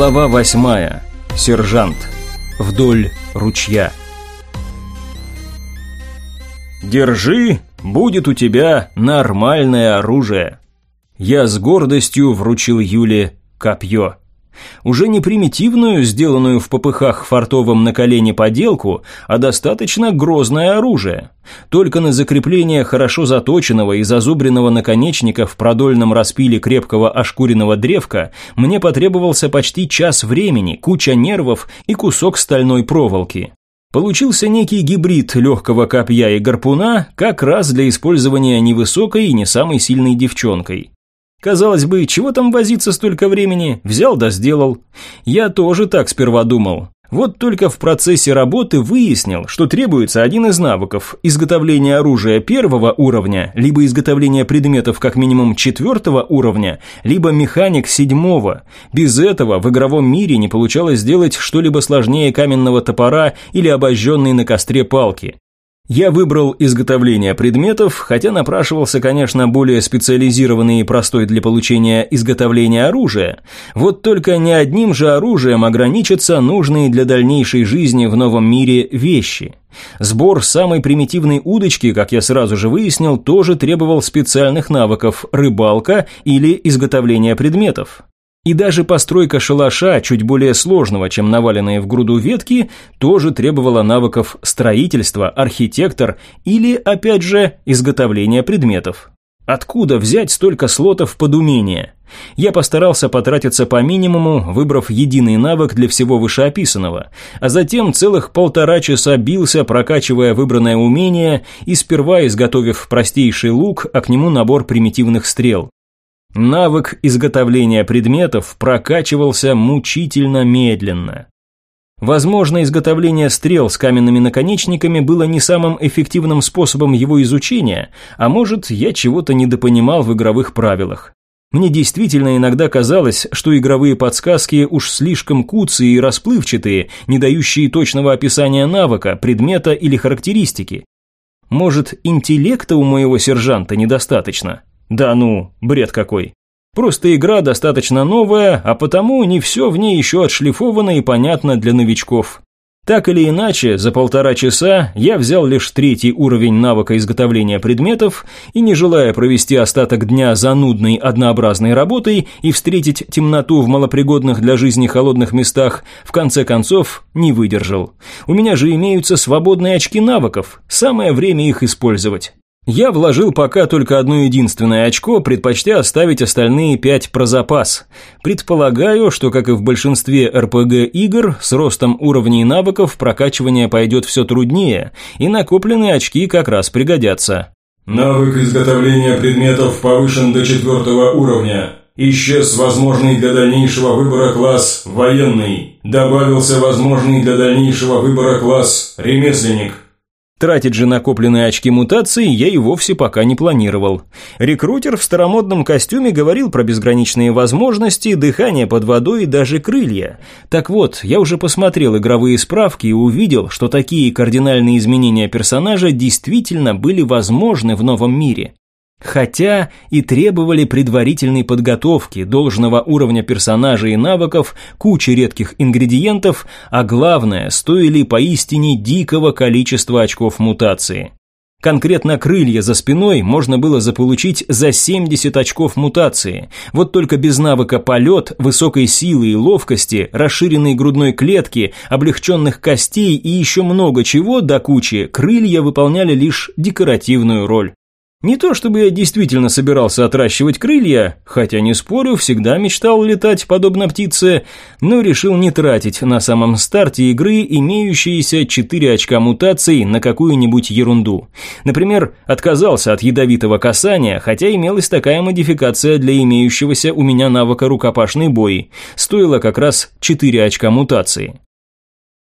Глава восьмая. Сержант. Вдоль ручья. Держи, будет у тебя нормальное оружие. Я с гордостью вручил Юле копье. Уже не примитивную, сделанную в попыхах фартовом на колени поделку, а достаточно грозное оружие. Только на закрепление хорошо заточенного и зазубренного наконечника в продольном распиле крепкого ошкуренного древка мне потребовался почти час времени, куча нервов и кусок стальной проволоки. Получился некий гибрид легкого копья и гарпуна как раз для использования невысокой и не самой сильной девчонкой. Казалось бы, чего там возиться столько времени? Взял да сделал. Я тоже так сперва думал. Вот только в процессе работы выяснил, что требуется один из навыков – изготовление оружия первого уровня, либо изготовление предметов как минимум четвертого уровня, либо механик седьмого. Без этого в игровом мире не получалось сделать что-либо сложнее каменного топора или обожженной на костре палки. Я выбрал изготовление предметов, хотя напрашивался, конечно, более специализированный и простой для получения изготовления оружия. Вот только не одним же оружием ограничатся нужные для дальнейшей жизни в новом мире вещи. Сбор самой примитивной удочки, как я сразу же выяснил, тоже требовал специальных навыков рыбалка или изготовление предметов. И даже постройка шалаша, чуть более сложного, чем наваленные в груду ветки, тоже требовала навыков строительства, архитектор или, опять же, изготовления предметов. Откуда взять столько слотов под умение? Я постарался потратиться по минимуму, выбрав единый навык для всего вышеописанного, а затем целых полтора часа бился, прокачивая выбранное умение и сперва изготовив простейший лук, а к нему набор примитивных стрел. Навык изготовления предметов прокачивался мучительно медленно. Возможно, изготовление стрел с каменными наконечниками было не самым эффективным способом его изучения, а может, я чего-то недопонимал в игровых правилах. Мне действительно иногда казалось, что игровые подсказки уж слишком куцые и расплывчатые, не дающие точного описания навыка, предмета или характеристики. Может, интеллекта у моего сержанта недостаточно? Да ну, бред какой. Просто игра достаточно новая, а потому не все в ней еще отшлифовано и понятно для новичков. Так или иначе, за полтора часа я взял лишь третий уровень навыка изготовления предметов и, не желая провести остаток дня занудной однообразной работой и встретить темноту в малопригодных для жизни холодных местах, в конце концов не выдержал. У меня же имеются свободные очки навыков, самое время их использовать. Я вложил пока только одно единственное очко, предпочтя оставить остальные пять про запас. Предполагаю, что, как и в большинстве РПГ-игр, с ростом уровней навыков прокачивание пойдет все труднее, и накопленные очки как раз пригодятся. Навык изготовления предметов повышен до четвертого уровня. Исчез возможный для дальнейшего выбора класс «Военный». Добавился возможный для дальнейшего выбора класс «Ремесленник». Тратить же накопленные очки мутации я и вовсе пока не планировал. Рекрутер в старомодном костюме говорил про безграничные возможности, дыхание под водой и даже крылья. Так вот, я уже посмотрел игровые справки и увидел, что такие кардинальные изменения персонажа действительно были возможны в новом мире. Хотя и требовали предварительной подготовки, должного уровня персонажей и навыков, кучи редких ингредиентов, а главное, стоили поистине дикого количества очков мутации. Конкретно крылья за спиной можно было заполучить за 70 очков мутации. Вот только без навыка полет, высокой силы и ловкости, расширенной грудной клетки, облегченных костей и еще много чего до кучи, крылья выполняли лишь декоративную роль. Не то чтобы я действительно собирался отращивать крылья, хотя, не спорю, всегда мечтал летать подобно птице, но решил не тратить на самом старте игры имеющиеся 4 очка мутаций на какую-нибудь ерунду. Например, отказался от ядовитого касания, хотя имелась такая модификация для имеющегося у меня навыка рукопашный бой. Стоило как раз 4 очка мутации.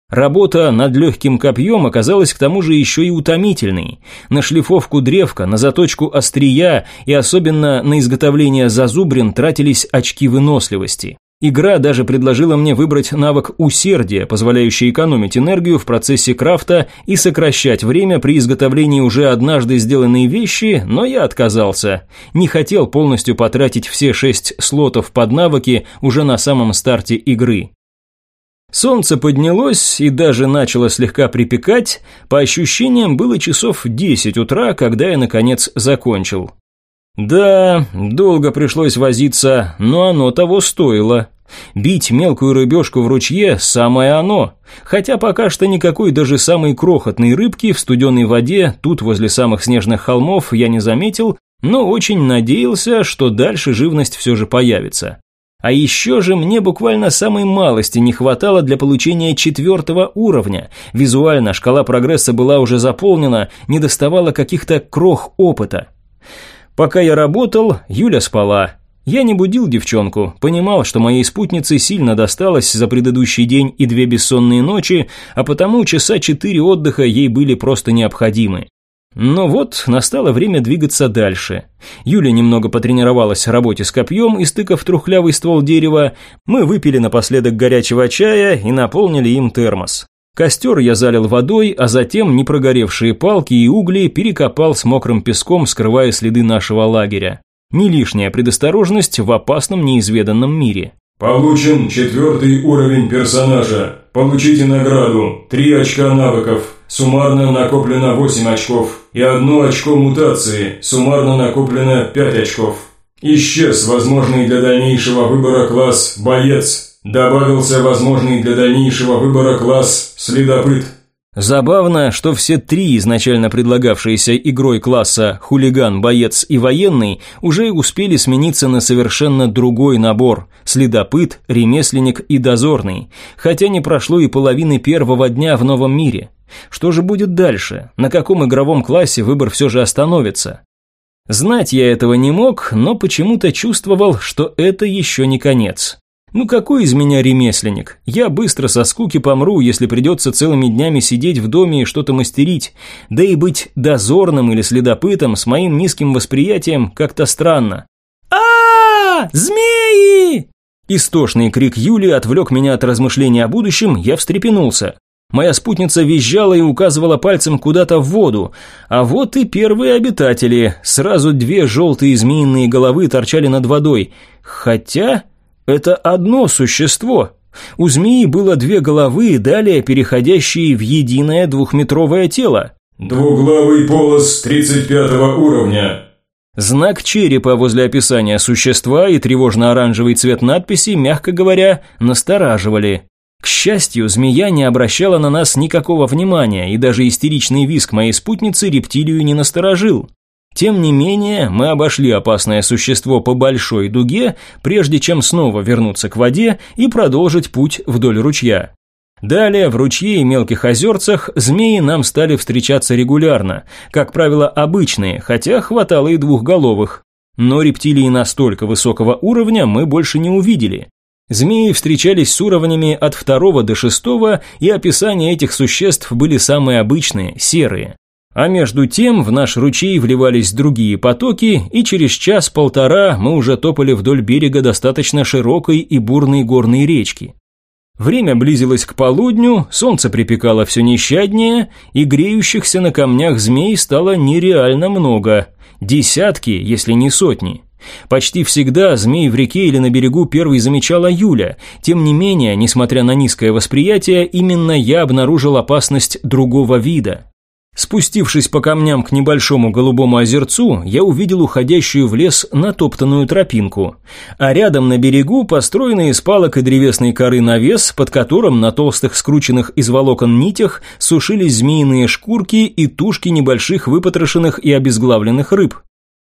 Работа над легким копьем оказалась к тому же еще и утомительной. На шлифовку древка, на заточку острия и особенно на изготовление зазубрин тратились очки выносливости. Игра даже предложила мне выбрать навык усердия, позволяющий экономить энергию в процессе крафта и сокращать время при изготовлении уже однажды сделанной вещи, но я отказался. Не хотел полностью потратить все шесть слотов под навыки уже на самом старте игры. Солнце поднялось и даже начало слегка припекать, по ощущениям было часов 10 утра, когда я наконец закончил. Да, долго пришлось возиться, но оно того стоило. Бить мелкую рыбешку в ручье – самое оно. Хотя пока что никакой даже самой крохотной рыбки в студеной воде тут возле самых снежных холмов я не заметил, но очень надеялся, что дальше живность все же появится. А еще же мне буквально самой малости не хватало для получения четвертого уровня. Визуально шкала прогресса была уже заполнена, не доставало каких-то крох опыта. Пока я работал, Юля спала. Я не будил девчонку, понимал, что моей спутнице сильно досталось за предыдущий день и две бессонные ночи, а потому часа четыре отдыха ей были просто необходимы. Но вот настало время двигаться дальше. Юля немного потренировалась в работе с копьем, истыкав трухлявый ствол дерева. Мы выпили напоследок горячего чая и наполнили им термос. Костер я залил водой, а затем непрогоревшие палки и угли перекопал с мокрым песком, скрывая следы нашего лагеря. Не лишняя предосторожность в опасном неизведанном мире. Получен четвертый уровень персонажа. Получите награду. Три очка навыков. Суммарно накоплено 8 очков. И одно очко мутации. Суммарно накоплено 5 очков. Исчез возможный для дальнейшего выбора класс «Боец». Добавился возможный для дальнейшего выбора класс «Следопыт». Забавно, что все три изначально предлагавшиеся игрой класса «Хулиган», «Боец» и «Военный» уже успели смениться на совершенно другой набор – «Следопыт», «Ремесленник» и «Дозорный», хотя не прошло и половины первого дня в новом мире. Что же будет дальше? На каком игровом классе выбор все же остановится? Знать я этого не мог, но почему-то чувствовал, что это еще не конец. Ну какой из меня ремесленник? Я быстро со скуки помру, если придется целыми днями сидеть в доме и что-то мастерить. Да и быть дозорным или следопытом с моим низким восприятием как-то странно. а, Змеи!» Истошный крик Юли отвлек меня от размышлений о будущем, я встрепенулся. Моя спутница визжала и указывала пальцем куда-то в воду. А вот и первые обитатели. Сразу две желтые змеиные головы торчали над водой. Хотя... Это одно существо. У змеи было две головы, далее переходящие в единое двухметровое тело. Двуглавый полос 35 уровня. Знак черепа возле описания существа и тревожно-оранжевый цвет надписи, мягко говоря, настораживали. К счастью, змея не обращала на нас никакого внимания, и даже истеричный визг моей спутницы рептилию не насторожил. Тем не менее, мы обошли опасное существо по большой дуге, прежде чем снова вернуться к воде и продолжить путь вдоль ручья. Далее в ручье и мелких озерцах змеи нам стали встречаться регулярно, как правило обычные, хотя хватало и двухголовых. Но рептилии настолько высокого уровня мы больше не увидели. Змеи встречались с уровнями от второго до шестого, и описания этих существ были самые обычные, серые. А между тем в наш ручей вливались другие потоки, и через час-полтора мы уже топали вдоль берега достаточно широкой и бурной горной речки. Время близилось к полудню, солнце припекало все нещаднее, и греющихся на камнях змей стало нереально много. Десятки, если не сотни. Почти всегда змей в реке или на берегу первый замечала Юля. Тем не менее, несмотря на низкое восприятие, именно я обнаружил опасность другого вида. Спустившись по камням к небольшому голубому озерцу, я увидел уходящую в лес натоптанную тропинку, а рядом на берегу построенный из палок и древесной коры навес, под которым на толстых скрученных из волокон нитях сушились змеиные шкурки и тушки небольших выпотрошенных и обезглавленных рыб.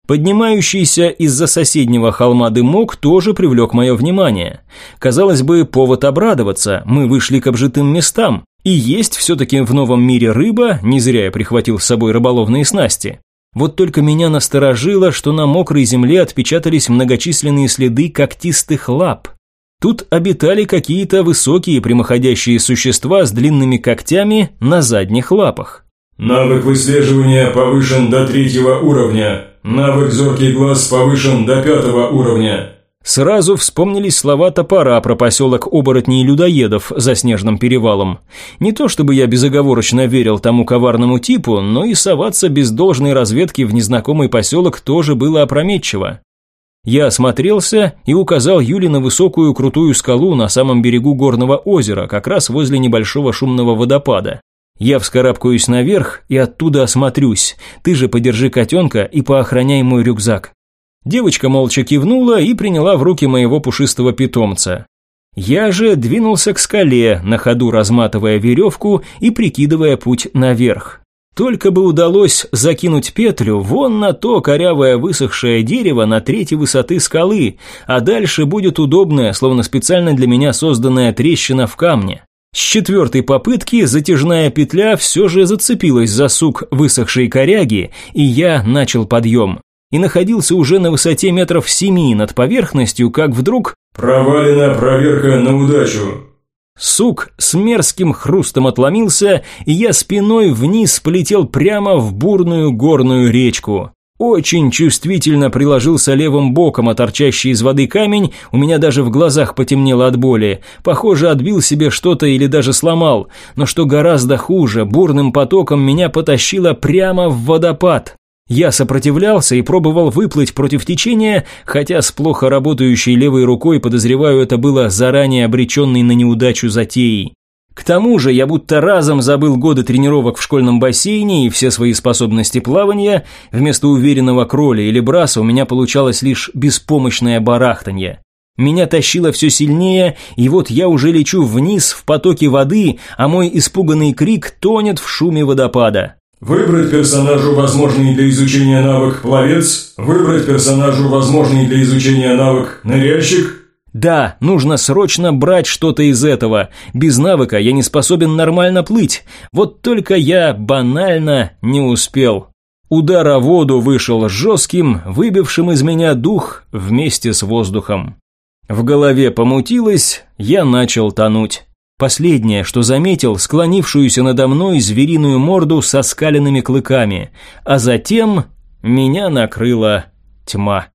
Поднимающийся из-за соседнего холма дымок тоже привлек мое внимание. Казалось бы, повод обрадоваться, мы вышли к обжитым местам, и есть все-таки в новом мире рыба, не зря я прихватил с собой рыболовные снасти. Вот только меня насторожило, что на мокрой земле отпечатались многочисленные следы когтистых лап. Тут обитали какие-то высокие прямоходящие существа с длинными когтями на задних лапах. Навык выслеживания повышен до третьего уровня. Навык зоркий глаз повышен до пятого уровня. Сразу вспомнились слова топора про поселок оборотней людоедов за снежным перевалом. Не то чтобы я безоговорочно верил тому коварному типу, но и соваться без должной разведки в незнакомый поселок тоже было опрометчиво. Я осмотрелся и указал Юле на высокую крутую скалу на самом берегу горного озера, как раз возле небольшого шумного водопада. Я вскарабкаюсь наверх и оттуда осмотрюсь. Ты же подержи котенка и поохраняй мой рюкзак. Девочка молча кивнула и приняла в руки моего пушистого питомца. Я же двинулся к скале, на ходу разматывая веревку и прикидывая путь наверх. Только бы удалось закинуть петлю вон на то корявое высохшее дерево на третьей высоты скалы, а дальше будет удобная, словно специально для меня созданная трещина в камне. С четвертой попытки затяжная петля все же зацепилась за сук высохшей коряги, и я начал подъем и находился уже на высоте метров семи над поверхностью, как вдруг... «Провалена проверка на удачу». Сук с мерзким хрустом отломился, и я спиной вниз полетел прямо в бурную горную речку. Очень чувствительно приложился левым боком, а торчащий из воды камень у меня даже в глазах потемнело от боли. Похоже, отбил себе что-то или даже сломал. Но что гораздо хуже, бурным потоком меня потащило прямо в водопад. Я сопротивлялся и пробовал выплыть против течения, хотя с плохо работающей левой рукой, подозреваю, это было заранее обреченной на неудачу затеей. К тому же я будто разом забыл годы тренировок в школьном бассейне и все свои способности плавания, вместо уверенного кроля или браса у меня получалось лишь беспомощное барахтанье. Меня тащило все сильнее, и вот я уже лечу вниз в потоке воды, а мой испуганный крик тонет в шуме водопада. Выбрать персонажу возможный для изучения навык «Пловец», выбрать персонажу возможный для изучения навык «Ныряльщик», да, нужно срочно брать что-то из этого. Без навыка я не способен нормально плыть. Вот только я банально не успел. Удар о воду вышел жестким, выбившим из меня дух вместе с воздухом. В голове помутилось, я начал тонуть. Последнее, что заметил, склонившуюся надо мной звериную морду со скаленными клыками, а затем меня накрыла тьма.